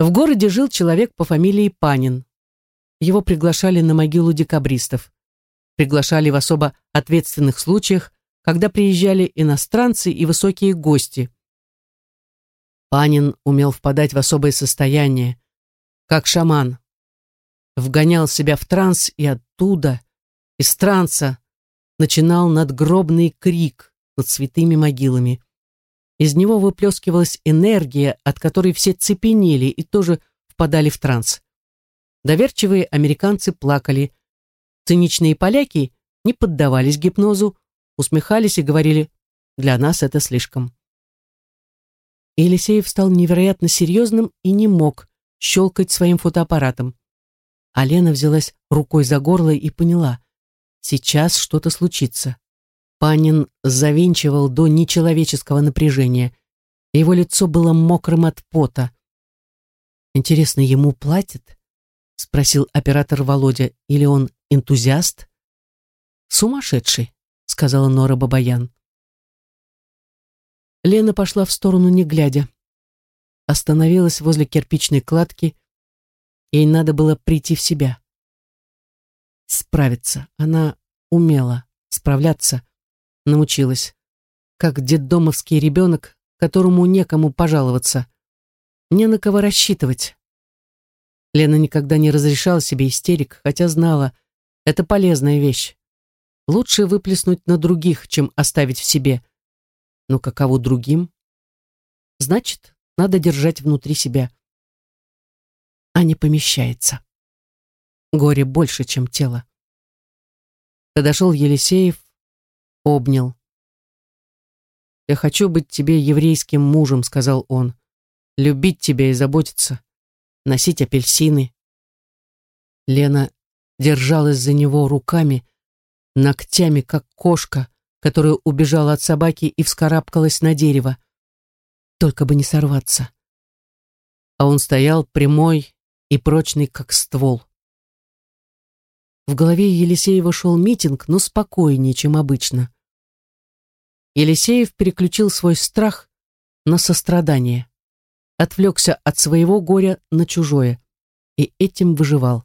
В городе жил человек по фамилии Панин. Его приглашали на могилу декабристов. Приглашали в особо ответственных случаях, когда приезжали иностранцы и высокие гости. Панин умел впадать в особое состояние, как шаман. Вгонял себя в транс и оттуда, из транса, начинал надгробный крик над святыми могилами. Из него выплескивалась энергия, от которой все цепенели и тоже впадали в транс. Доверчивые американцы плакали. Циничные поляки не поддавались гипнозу, усмехались и говорили «для нас это слишком». Елисеев стал невероятно серьезным и не мог щелкать своим фотоаппаратом. А Лена взялась рукой за горло и поняла, сейчас что-то случится. Панин завинчивал до нечеловеческого напряжения. Его лицо было мокрым от пота. «Интересно, ему платят?» — спросил оператор Володя. «Или он энтузиаст?» «Сумасшедший», — сказала Нора Бабаян. Лена пошла в сторону, не глядя. Остановилась возле кирпичной кладки. Ей надо было прийти в себя. Справиться. Она умела справляться научилась. Как детдомовский ребенок, которому некому пожаловаться. Не на кого рассчитывать. Лена никогда не разрешала себе истерик, хотя знала, это полезная вещь. Лучше выплеснуть на других, чем оставить в себе. Но каково другим? Значит, надо держать внутри себя. А не помещается. Горе больше, чем тело. Подошел Елисеев, обнял. «Я хочу быть тебе еврейским мужем», — сказал он. «Любить тебя и заботиться, носить апельсины». Лена держалась за него руками, ногтями, как кошка, которая убежала от собаки и вскарабкалась на дерево. Только бы не сорваться. А он стоял прямой и прочный, как ствол. В голове Елисеева шел митинг, но спокойнее, чем обычно. Елисеев переключил свой страх на сострадание. Отвлекся от своего горя на чужое. И этим выживал.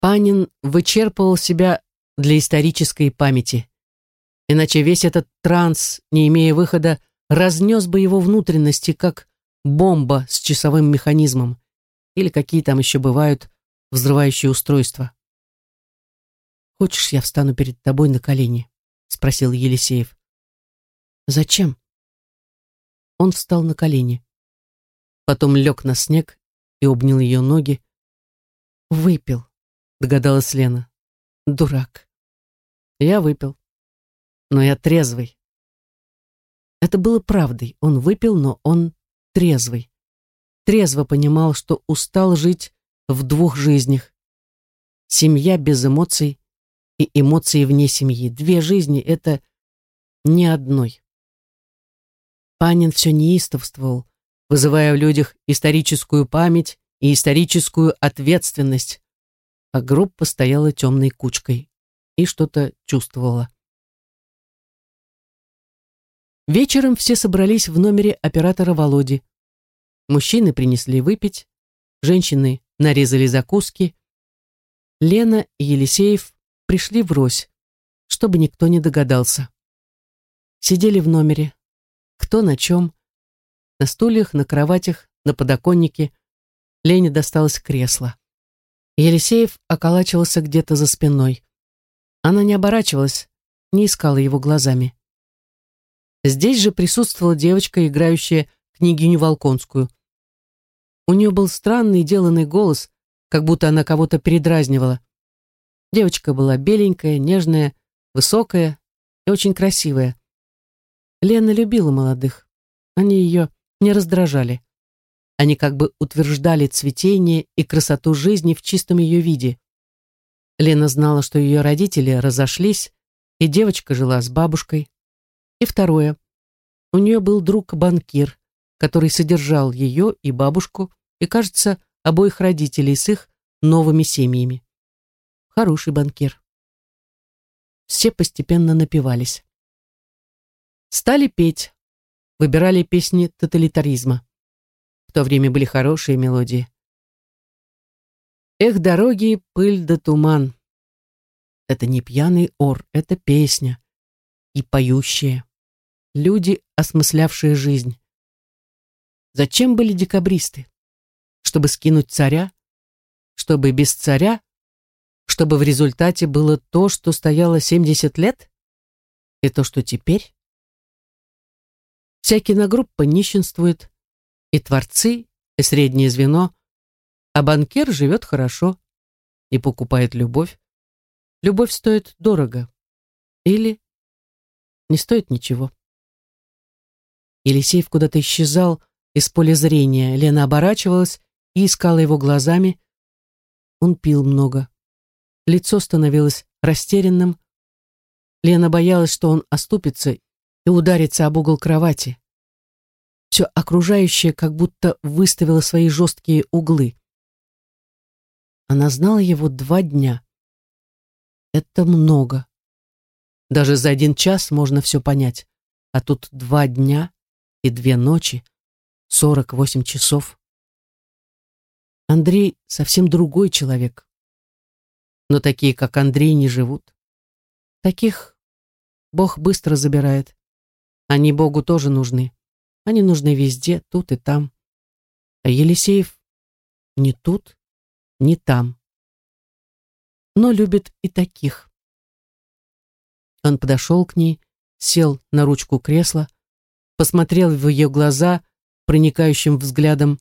Панин вычерпывал себя для исторической памяти. Иначе весь этот транс, не имея выхода, разнес бы его внутренности, как бомба с часовым механизмом. Или какие там еще бывают взрывающие устройства. «Хочешь, я встану перед тобой на колени?» — спросил Елисеев. «Зачем?» Он встал на колени. Потом лег на снег и обнял ее ноги. «Выпил», — догадалась Лена. «Дурак». Я выпил. Но я трезвый. Это было правдой. Он выпил, но он трезвый. Трезво понимал, что устал жить в двух жизнях. Семья без эмоций и эмоции вне семьи. Две жизни — это не одной. Панин все неистовствовал, вызывая в людях историческую память и историческую ответственность, а группа стояла темной кучкой и что-то чувствовала. Вечером все собрались в номере оператора Володи. Мужчины принесли выпить, женщины нарезали закуски. Лена и Елисеев пришли врозь, чтобы никто не догадался. Сидели в номере, кто на чем, на стульях, на кроватях, на подоконнике. Лене досталось кресло. Елисеев околачивался где-то за спиной. Она не оборачивалась, не искала его глазами. Здесь же присутствовала девочка, играющая княгиню Волконскую. У нее был странный деланный голос, как будто она кого-то передразнивала. Девочка была беленькая, нежная, высокая и очень красивая. Лена любила молодых. Они ее не раздражали. Они как бы утверждали цветение и красоту жизни в чистом ее виде. Лена знала, что ее родители разошлись, и девочка жила с бабушкой. И второе. У нее был друг-банкир, который содержал ее и бабушку, и, кажется, обоих родителей с их новыми семьями. Хороший банкир. Все постепенно напивались. Стали петь, выбирали песни тоталитаризма. В то время были хорошие мелодии. Эх, дороги, пыль да туман. Это не пьяный ор, это песня. И поющие. Люди, осмыслявшие жизнь. Зачем были декабристы? Чтобы скинуть царя? Чтобы без царя? Чтобы в результате было то, что стояло 70 лет? И то, что теперь? Вся киногруппа нищенствует, и творцы, и среднее звено, а банкир живет хорошо и покупает любовь. Любовь стоит дорого. Или не стоит ничего. Елисеев куда-то исчезал, из поля зрения. Лена оборачивалась и искала его глазами. Он пил много. Лицо становилось растерянным. Лена боялась, что он оступится и ударится об угол кровати. Все окружающее как будто выставило свои жесткие углы. Она знала его два дня. Это много. Даже за один час можно все понять. А тут два дня и две ночи. 48 часов. Андрей совсем другой человек. Но такие, как Андрей, не живут. Таких Бог быстро забирает. Они Богу тоже нужны. Они нужны везде, тут и там. А Елисеев не тут, не там. Но любит и таких. Он подошел к ней, сел на ручку кресла, посмотрел в ее глаза проникающим взглядом.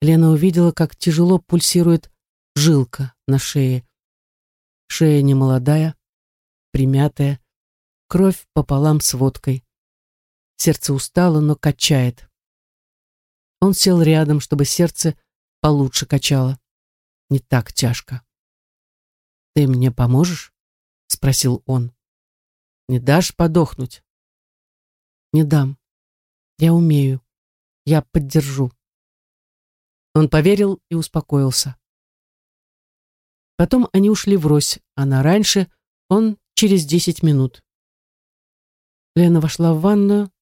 Лена увидела, как тяжело пульсирует жилка на шее. Шея немолодая, примятая, кровь пополам с водкой. Сердце устало, но качает. Он сел рядом, чтобы сердце получше качало. Не так тяжко. «Ты мне поможешь?» — спросил он. «Не дашь подохнуть?» «Не дам. Я умею. Я поддержу. Он поверил и успокоился. Потом они ушли врозь, она раньше, он через десять минут. Лена вошла в ванную,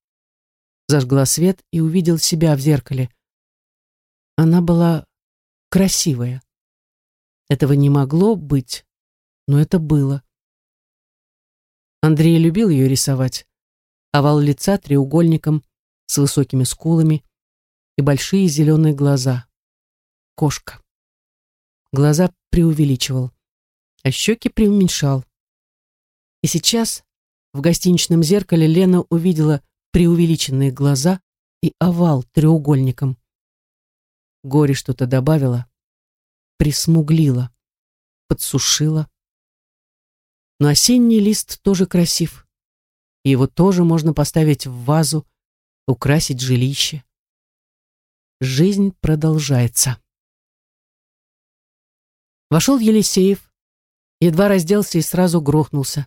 зажгла свет и увидел себя в зеркале. Она была красивая. Этого не могло быть, но это было. Андрей любил ее рисовать. Овал лица треугольником с высокими скулами, и большие зеленые глаза. Кошка. Глаза преувеличивал, а щеки преуменьшал. И сейчас в гостиничном зеркале Лена увидела преувеличенные глаза и овал треугольником. Горе что-то добавила, присмуглила, подсушила. Но осенний лист тоже красив. Его тоже можно поставить в вазу, украсить жилище жизнь продолжается. Вошел Елисеев, едва разделся и сразу грохнулся.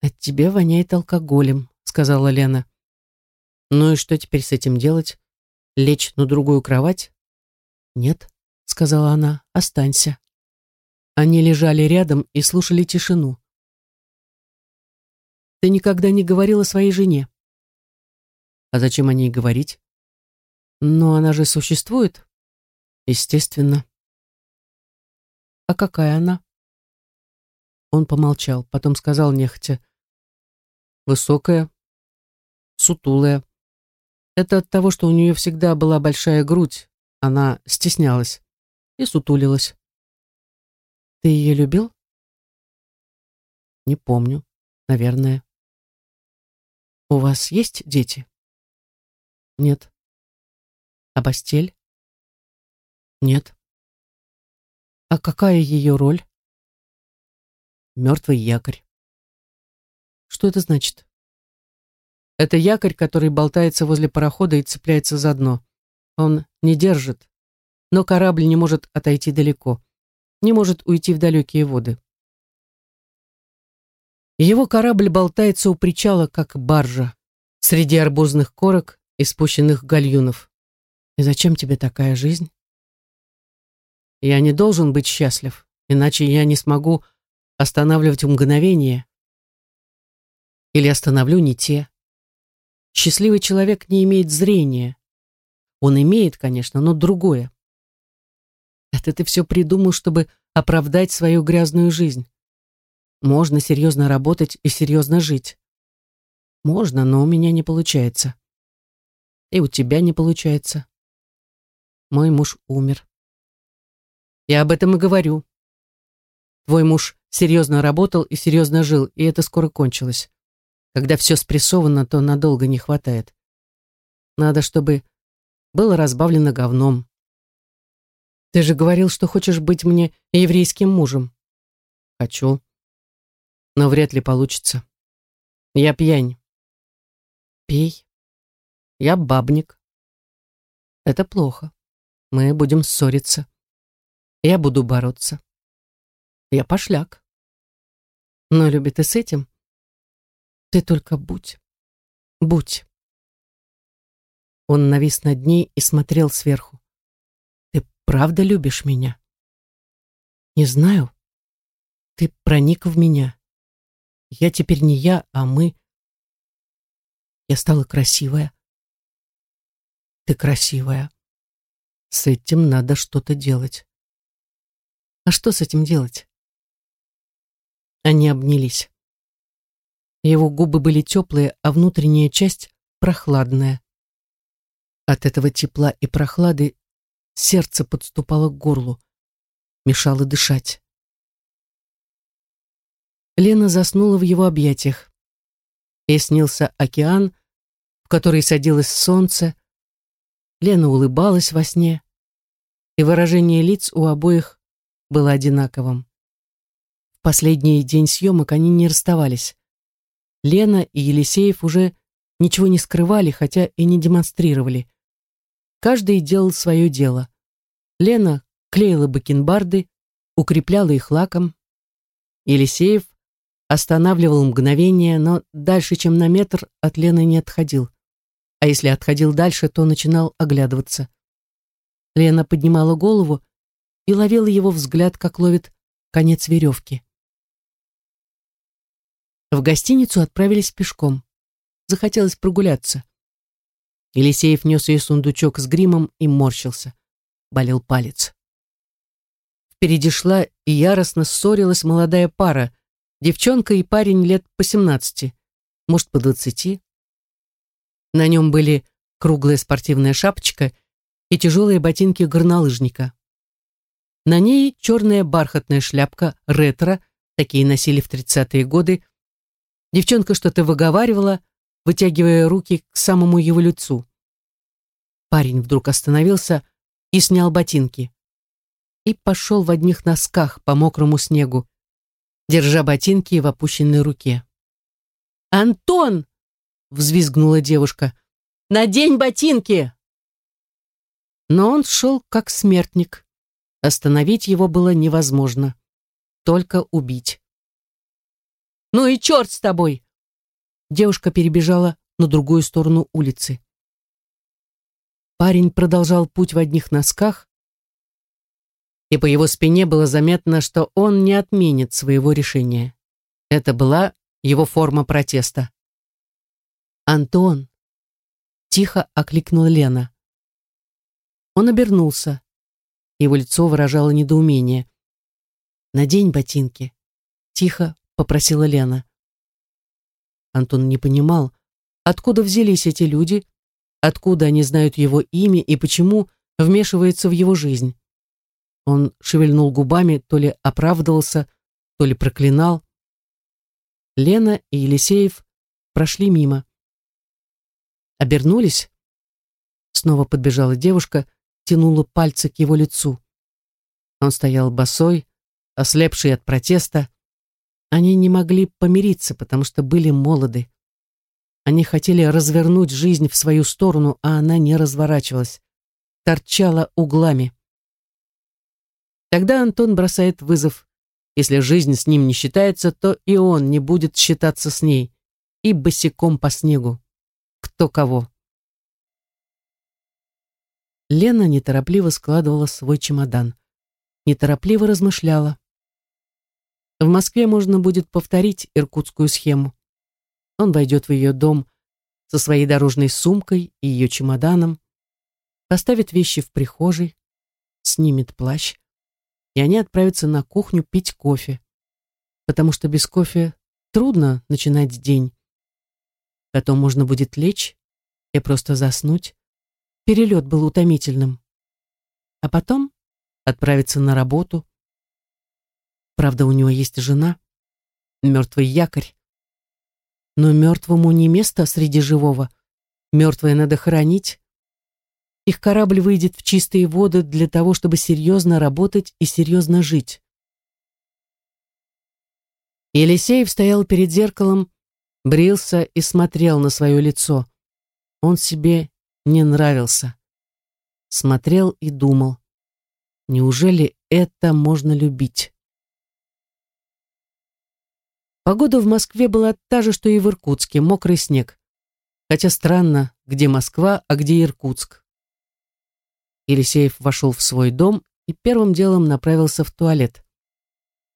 «От тебя воняет алкоголем», — сказала Лена. «Ну и что теперь с этим делать? Лечь на другую кровать?» «Нет», — сказала она, — «останься». Они лежали рядом и слушали тишину. «Ты никогда не говорила своей жене». «А зачем о ней говорить?» Но она же существует? Естественно. А какая она? Он помолчал, потом сказал нехотя. Высокая, сутулая. Это от того, что у нее всегда была большая грудь. Она стеснялась и сутулилась. Ты ее любил? Не помню. Наверное. У вас есть дети? Нет. А постель? Нет. А какая ее роль? Мертвый якорь. Что это значит? Это якорь, который болтается возле парохода и цепляется за дно. Он не держит, но корабль не может отойти далеко, не может уйти в далекие воды. Его корабль болтается у причала, как баржа, среди арбузных корок и спущенных гальюнов. И зачем тебе такая жизнь? Я не должен быть счастлив, иначе я не смогу останавливать мгновение. Или остановлю не те. Счастливый человек не имеет зрения. Он имеет, конечно, но другое. Это ты все придумал, чтобы оправдать свою грязную жизнь. Можно серьезно работать и серьезно жить. Можно, но у меня не получается. И у тебя не получается. Мой муж умер. Я об этом и говорю. Твой муж серьезно работал и серьезно жил, и это скоро кончилось. Когда все спрессовано, то надолго не хватает. Надо, чтобы было разбавлено говном. Ты же говорил, что хочешь быть мне еврейским мужем. Хочу. Но вряд ли получится. Я пьянь. Пей. Я бабник. Это плохо. Мы будем ссориться. Я буду бороться. Я пошляк. Но любит и с этим. Ты только будь. Будь. Он навис над ней и смотрел сверху. Ты правда любишь меня? Не знаю. Ты проник в меня. Я теперь не я, а мы. Я стала красивая. Ты красивая. С этим надо что-то делать. А что с этим делать? Они обнялись. Его губы были теплые, а внутренняя часть прохладная. От этого тепла и прохлады сердце подступало к горлу, мешало дышать. Лена заснула в его объятиях. Ей снился океан, в который садилось солнце. Лена улыбалась во сне, и выражение лиц у обоих было одинаковым. В последний день съемок они не расставались. Лена и Елисеев уже ничего не скрывали, хотя и не демонстрировали. Каждый делал свое дело. Лена клеила бакенбарды, укрепляла их лаком. Елисеев останавливал мгновение, но дальше, чем на метр, от Лены не отходил. А если отходил дальше, то начинал оглядываться. Лена поднимала голову и ловила его взгляд, как ловит конец веревки. В гостиницу отправились пешком. Захотелось прогуляться. Елисеев нес ей сундучок с гримом и морщился. Болел палец. Впереди шла и яростно ссорилась молодая пара, Девчонка и парень лет по семнадцати, может, по двадцати. На нем были круглая спортивная шапочка и тяжелые ботинки горнолыжника. На ней черная бархатная шляпка ретро, такие носили в тридцатые годы. Девчонка что-то выговаривала, вытягивая руки к самому его лицу. Парень вдруг остановился и снял ботинки. И пошел в одних носках по мокрому снегу, держа ботинки в опущенной руке. «Антон!» — взвизгнула девушка. «Надень ботинки!» Но он шел как смертник. Остановить его было невозможно. Только убить. «Ну и черт с тобой!» Девушка перебежала на другую сторону улицы. Парень продолжал путь в одних носках, и по его спине было заметно, что он не отменит своего решения. Это была его форма протеста. «Антон!» — тихо окликнула Лена. Он обернулся. Его лицо выражало недоумение. «Надень ботинки», — тихо попросила Лена. Антон не понимал, откуда взялись эти люди, откуда они знают его имя и почему вмешиваются в его жизнь. Он шевельнул губами, то ли оправдывался, то ли проклинал. Лена и Елисеев прошли мимо. Обернулись. Снова подбежала девушка, тянула пальцы к его лицу. Он стоял босой, ослепший от протеста. Они не могли помириться, потому что были молоды. Они хотели развернуть жизнь в свою сторону, а она не разворачивалась, торчала углами. Тогда Антон бросает вызов. Если жизнь с ним не считается, то и он не будет считаться с ней. И босиком по снегу. Кто кого. Лена неторопливо складывала свой чемодан. Неторопливо размышляла. В Москве можно будет повторить иркутскую схему. Он войдет в ее дом со своей дорожной сумкой и ее чемоданом. поставит вещи в прихожей, снимет плащ, и они отправятся на кухню пить кофе, потому что без кофе трудно начинать день. Потом можно будет лечь и просто заснуть. Перелет был утомительным. А потом отправиться на работу. Правда, у него есть жена, мертвый якорь. Но мертвому не место среди живого. Мертвое надо хоронить. Их корабль выйдет в чистые воды для того, чтобы серьезно работать и серьезно жить. Елисеев стоял перед зеркалом, брился и смотрел на свое лицо. Он себе не нравился. Смотрел и думал. Неужели это можно любить? Погода в Москве была та же, что и в Иркутске, мокрый снег. Хотя странно, где Москва, а где Иркутск. Елисеев вошел в свой дом и первым делом направился в туалет.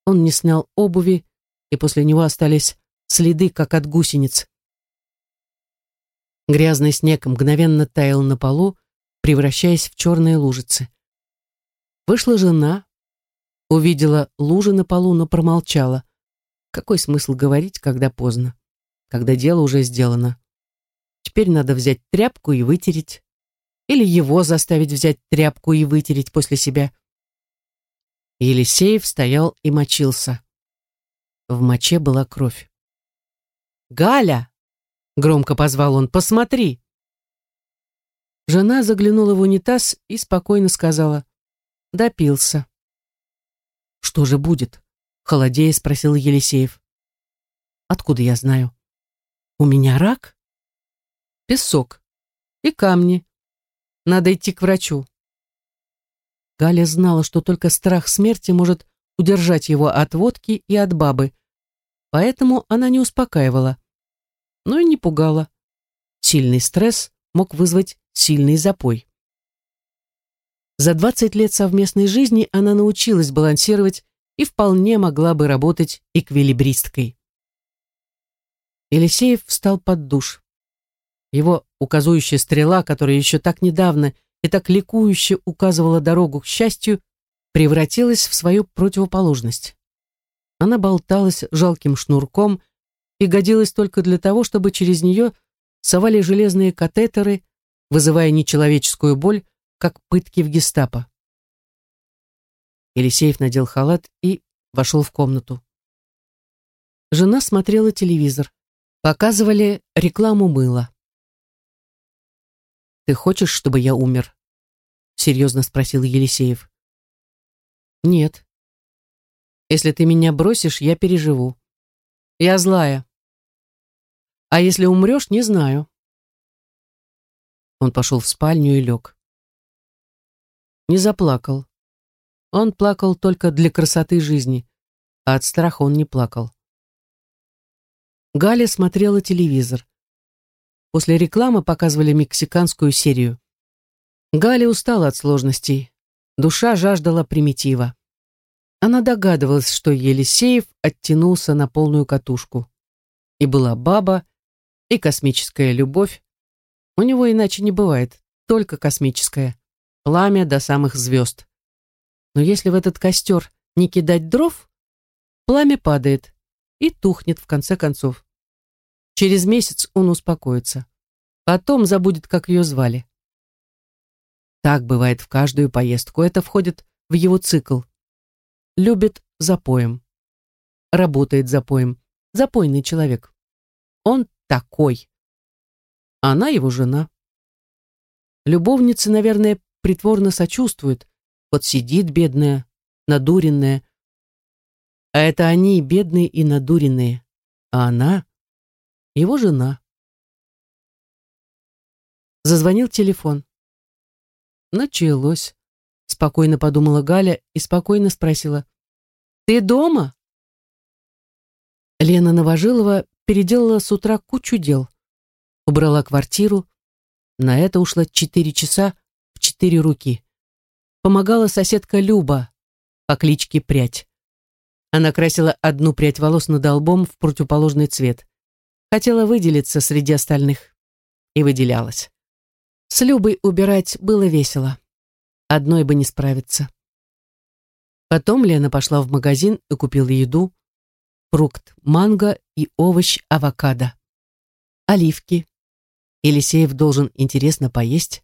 Он не снял обуви, и после него остались следы, как от гусениц. Грязный снег мгновенно таял на полу, превращаясь в черные лужицы. Вышла жена, увидела лужи на полу, но промолчала. Какой смысл говорить, когда поздно, когда дело уже сделано? Теперь надо взять тряпку и вытереть. Или его заставить взять тряпку и вытереть после себя. Елисеев стоял и мочился. В моче была кровь. «Галя!» — громко позвал он. «Посмотри!» Жена заглянула в унитаз и спокойно сказала. «Допился». «Что же будет?» — холодея спросил Елисеев. «Откуда я знаю?» «У меня рак?» «Песок. И камни. Надо идти к врачу». Галя знала, что только страх смерти может удержать его от водки и от бабы, поэтому она не успокаивала, но и не пугала. Сильный стресс мог вызвать сильный запой. За 20 лет совместной жизни она научилась балансировать и вполне могла бы работать эквилибристкой. Елисеев встал под душ. Его указующая стрела, которая еще так недавно и так ликующе указывала дорогу к счастью, превратилась в свою противоположность. Она болталась жалким шнурком и годилась только для того, чтобы через нее совали железные катетеры, вызывая нечеловеческую боль, как пытки в гестапо. Елисеев надел халат и вошел в комнату. Жена смотрела телевизор. Показывали рекламу мыла. «Ты хочешь, чтобы я умер?» — серьезно спросил Елисеев. Нет. Если ты меня бросишь, я переживу. Я злая. А если умрешь, не знаю. Он пошел в спальню и лег. Не заплакал. Он плакал только для красоты жизни, а от страха он не плакал. Галя смотрела телевизор. После рекламы показывали мексиканскую серию. Галя устала от сложностей. Душа жаждала примитива. Она догадывалась, что Елисеев оттянулся на полную катушку. И была баба, и космическая любовь. У него иначе не бывает, только космическая. Пламя до самых звезд. Но если в этот костер не кидать дров, пламя падает и тухнет в конце концов. Через месяц он успокоится. Потом забудет, как ее звали. Так бывает в каждую поездку. Это входит в его цикл. Любит запоем. Работает запоем. Запойный человек. Он такой. Она его жена. Любовница, наверное, притворно сочувствует. Вот сидит бедная, надуренная. А это они, бедные и надуренные. А она — его жена. Зазвонил телефон. Началось. Спокойно подумала Галя и спокойно спросила. «Ты дома?» Лена Новожилова переделала с утра кучу дел. Убрала квартиру. На это ушло четыре часа в четыре руки. Помогала соседка Люба по кличке Прядь. Она красила одну прядь волос над лбом в противоположный цвет. Хотела выделиться среди остальных. И выделялась. С Любой убирать было весело. Одной бы не справиться. Потом Лена пошла в магазин и купила еду, фрукт манго и овощ авокадо. Оливки. Елисеев должен интересно поесть.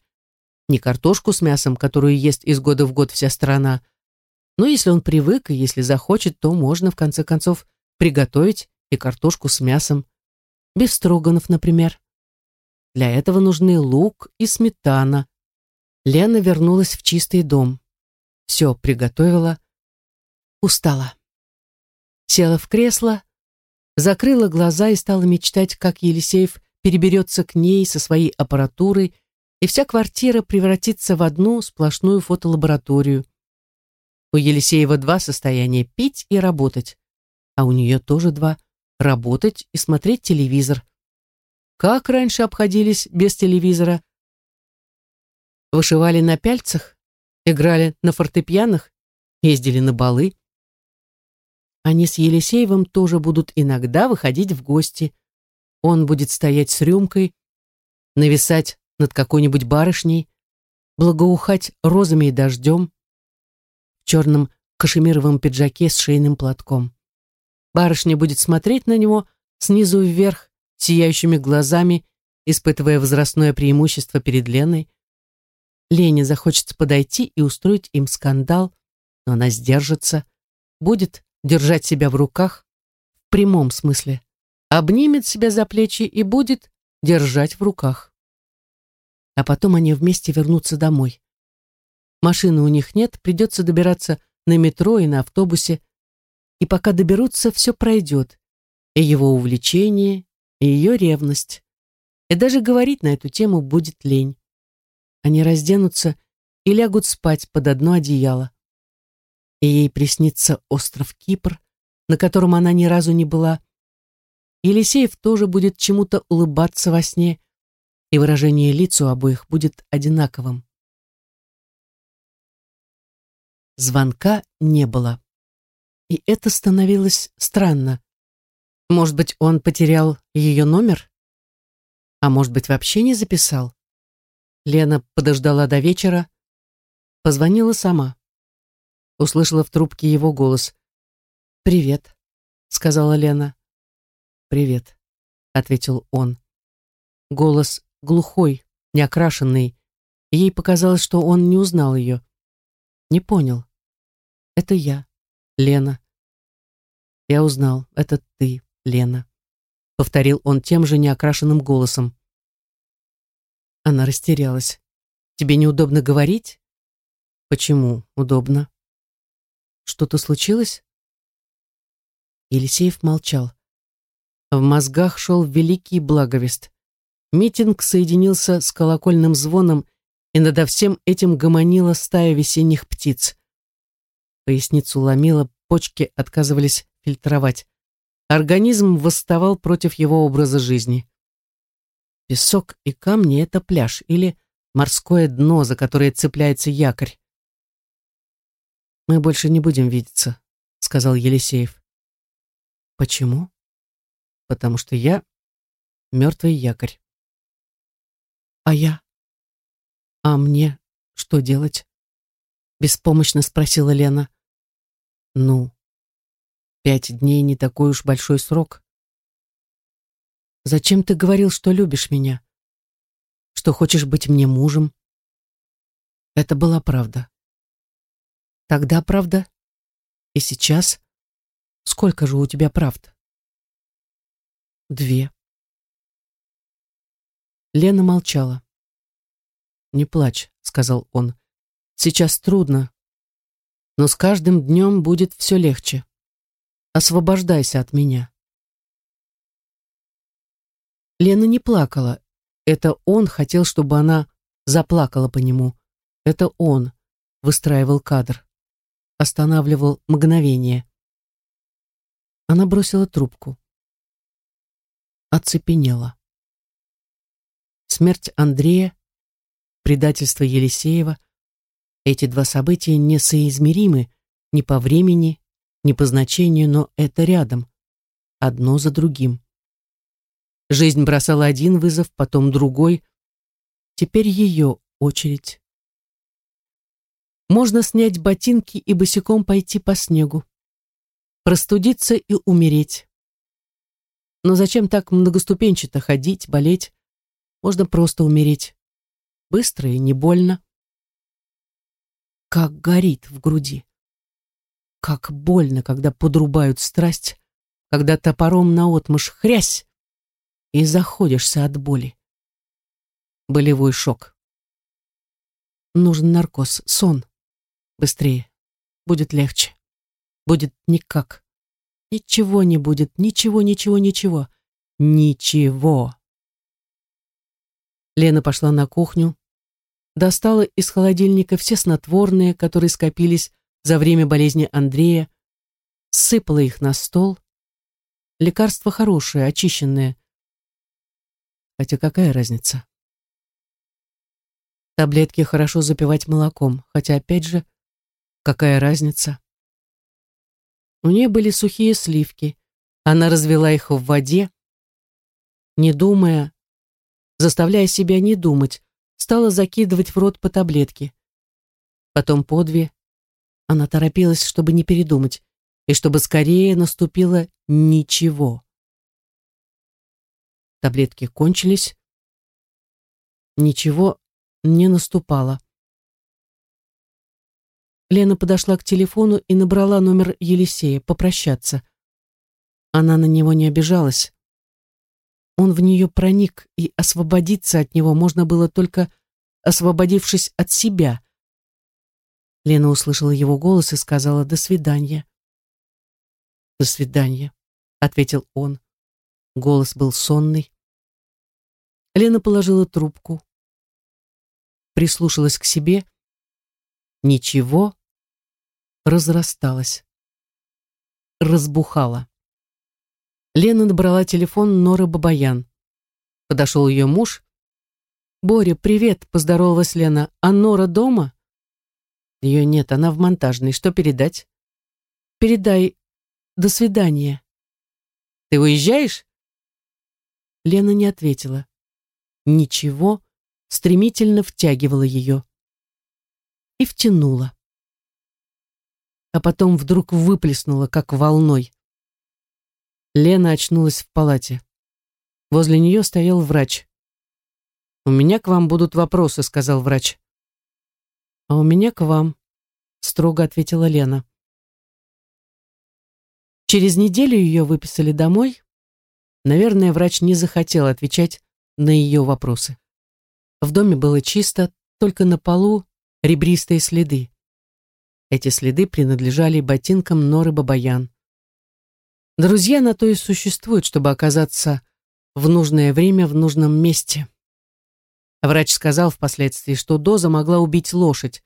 Не картошку с мясом, которую ест из года в год вся страна, но если он привык и если захочет, то можно, в конце концов, приготовить и картошку с мясом. Без строганов, например. Для этого нужны лук и сметана. Лена вернулась в чистый дом. Все приготовила. Устала. Села в кресло, закрыла глаза и стала мечтать, как Елисеев переберется к ней со своей аппаратурой, и вся квартира превратится в одну сплошную фотолабораторию. У Елисеева два состояния – пить и работать, а у нее тоже два – работать и смотреть телевизор. Как раньше обходились без телевизора? Вышивали на пяльцах, играли на фортепианах, ездили на балы. Они с Елисеевым тоже будут иногда выходить в гости. Он будет стоять с рюмкой, нависать над какой-нибудь барышней, благоухать розами и дождем, в черном кашемировом пиджаке с шейным платком. Барышня будет смотреть на него снизу вверх, сияющими глазами, испытывая возрастное преимущество перед Леной. Лене захочется подойти и устроить им скандал, но она сдержится, будет держать себя в руках, в прямом смысле, обнимет себя за плечи и будет держать в руках. А потом они вместе вернутся домой. Машины у них нет, придется добираться на метро и на автобусе. И пока доберутся, все пройдет. И его увлечение, и ее ревность. И даже говорить на эту тему будет лень. Они разденутся и лягут спать под одно одеяло. И ей приснится остров Кипр, на котором она ни разу не была. Елисеев тоже будет чему-то улыбаться во сне, и выражение лиц у обоих будет одинаковым. Звонка не было. И это становилось странно. Может быть, он потерял ее номер? А может быть, вообще не записал? Лена подождала до вечера, позвонила сама. Услышала в трубке его голос. «Привет», — сказала Лена. «Привет», — ответил он. Голос глухой, неокрашенный. Ей показалось, что он не узнал ее. Не понял. Это я, Лена. Я узнал, это ты. Лена», — повторил он тем же неокрашенным голосом. Она растерялась. «Тебе неудобно говорить?» «Почему удобно?» «Что-то случилось?» Елисеев молчал. В мозгах шел великий благовест. Митинг соединился с колокольным звоном, и над всем этим гомонила стая весенних птиц. Поясницу ломило, почки отказывались фильтровать. Организм восставал против его образа жизни. Песок и камни — это пляж или морское дно, за которое цепляется якорь. «Мы больше не будем видеться», — сказал Елисеев. «Почему?» «Потому что я мертвый якорь». «А я? А мне что делать?» Беспомощно спросила Лена. «Ну, Пять дней не такой уж большой срок. Зачем ты говорил, что любишь меня? Что хочешь быть мне мужем? Это была правда. Тогда правда? И сейчас? Сколько же у тебя правд? Две. Лена молчала. «Не плачь», — сказал он. «Сейчас трудно, но с каждым днем будет все легче. Освобождайся от меня. Лена не плакала. Это он хотел, чтобы она заплакала по нему. Это он выстраивал кадр. Останавливал мгновение. Она бросила трубку. Оцепенела. Смерть Андрея, предательство Елисеева, эти два события несоизмеримы ни по времени, не по значению, но это рядом, одно за другим. Жизнь бросала один вызов, потом другой. Теперь ее очередь. Можно снять ботинки и босиком пойти по снегу. Простудиться и умереть. Но зачем так многоступенчато ходить, болеть? Можно просто умереть. Быстро и не больно. Как горит в груди. Как больно, когда подрубают страсть, когда топором наотмашь хрясь, и заходишься от боли. Болевой шок. Нужен наркоз, сон. Быстрее. Будет легче. Будет никак. Ничего не будет. Ничего, ничего, ничего. Ничего. Лена пошла на кухню, достала из холодильника все снотворные, которые скопились за время болезни Андрея, сыпала их на стол. Лекарство хорошее, очищенное. Хотя какая разница? Таблетки хорошо запивать молоком, хотя, опять же, какая разница? У нее были сухие сливки. Она развела их в воде, не думая, заставляя себя не думать, стала закидывать в рот по таблетке. Потом по две. Она торопилась, чтобы не передумать, и чтобы скорее наступило ничего. Таблетки кончились. Ничего не наступало. Лена подошла к телефону и набрала номер Елисея, попрощаться. Она на него не обижалась. Он в нее проник, и освободиться от него можно было только освободившись от себя. Лена услышала его голос и сказала «до свидания». «До свидания», — ответил он. Голос был сонный. Лена положила трубку, прислушалась к себе. Ничего разрасталось. Разбухало. Лена набрала телефон Норы Бабаян. Подошел ее муж. «Боря, привет!» — поздоровалась Лена. «А Нора дома?» «Ее нет, она в монтажной. Что передать?» «Передай. До свидания». «Ты уезжаешь?» Лена не ответила. Ничего стремительно втягивала ее. И втянула. А потом вдруг выплеснула, как волной. Лена очнулась в палате. Возле нее стоял врач. «У меня к вам будут вопросы», — сказал врач. «А у меня к вам», — строго ответила Лена. Через неделю ее выписали домой. Наверное, врач не захотел отвечать на ее вопросы. В доме было чисто, только на полу ребристые следы. Эти следы принадлежали ботинкам Норы Бабаян. Друзья на то и существуют, чтобы оказаться в нужное время в нужном месте. Врач сказал впоследствии, что доза могла убить лошадь,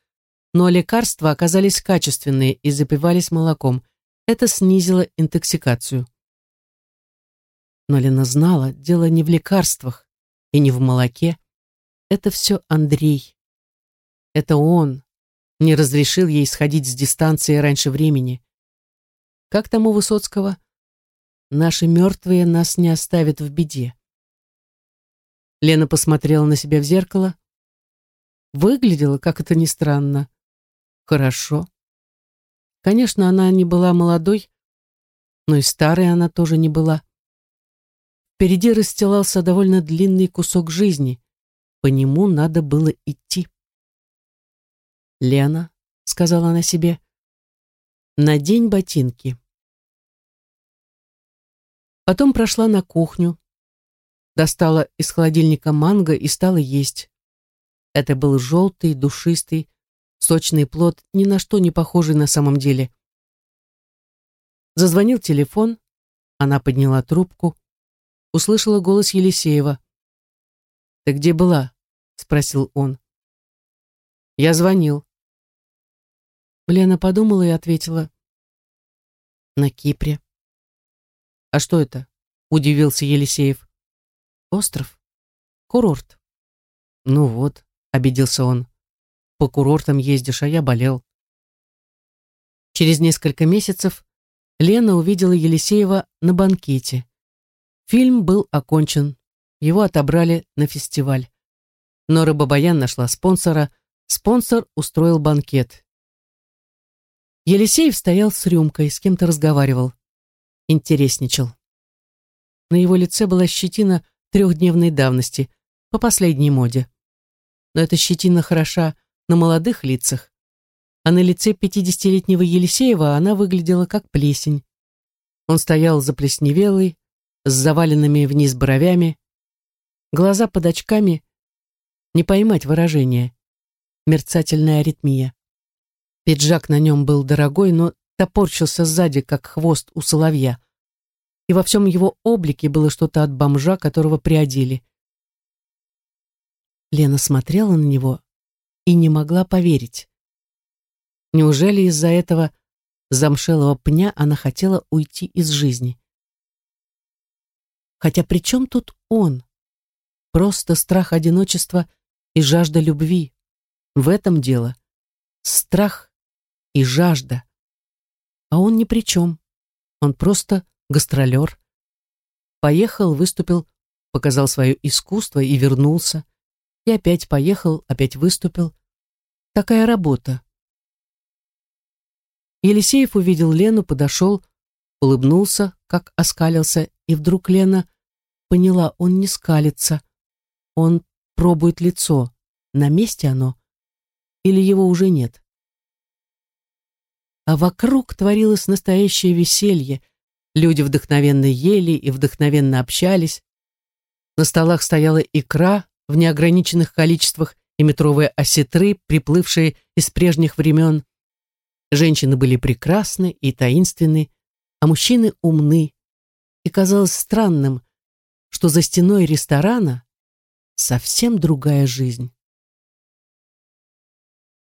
но лекарства оказались качественные и запивались молоком. Это снизило интоксикацию. Но Лена знала, дело не в лекарствах и не в молоке. Это все Андрей. Это он не разрешил ей сходить с дистанции раньше времени. Как там у Высоцкого? Наши мертвые нас не оставят в беде. Лена посмотрела на себя в зеркало. Выглядела, как это ни странно, хорошо. Конечно, она не была молодой, но и старой она тоже не была. Впереди расстилался довольно длинный кусок жизни. По нему надо было идти. «Лена», — сказала она себе, — «надень ботинки». Потом прошла на кухню, достала из холодильника манго и стала есть. Это был желтый, душистый, сочный плод, ни на что не похожий на самом деле. Зазвонил телефон, она подняла трубку, услышала голос Елисеева. «Ты где была?» — спросил он. «Я звонил». Лена подумала и ответила. «На Кипре». «А что это?» — удивился Елисеев. «Остров. Курорт». «Ну вот», — обиделся он. «По курортам ездишь, а я болел». Через несколько месяцев Лена увидела Елисеева на банкете. Фильм был окончен. Его отобрали на фестиваль. Нора Бабаян нашла спонсора, спонсор устроил банкет. Елисеев стоял с рюмкой, с кем-то разговаривал. Интересничал. На его лице была щетина трехдневной давности, по последней моде. Но эта щетина хороша на молодых лицах, а на лице пятидесятилетнего Елисеева она выглядела как плесень. Он стоял заплесневелый, с заваленными вниз бровями, глаза под очками, не поймать выражение, мерцательная аритмия. Пиджак на нем был дорогой, но топорщился сзади, как хвост у соловья. И во всем его облике было что-то от бомжа, которого приодели. Лена смотрела на него и не могла поверить. Неужели из-за этого замшелого пня она хотела уйти из жизни? Хотя при чем тут он? Просто страх одиночества и жажда любви. В этом дело. Страх и жажда. А он ни при чем. Он просто гастролер. Поехал, выступил, показал свое искусство и вернулся. И опять поехал, опять выступил. Такая работа. Елисеев увидел Лену, подошел, улыбнулся, как оскалился, и вдруг Лена поняла, он не скалится. Он пробует лицо. На месте оно? Или его уже нет? А вокруг творилось настоящее веселье. Люди вдохновенно ели и вдохновенно общались. На столах стояла икра в неограниченных количествах и метровые осетры, приплывшие из прежних времен. Женщины были прекрасны и таинственны, а мужчины умны. И казалось странным, что за стеной ресторана совсем другая жизнь.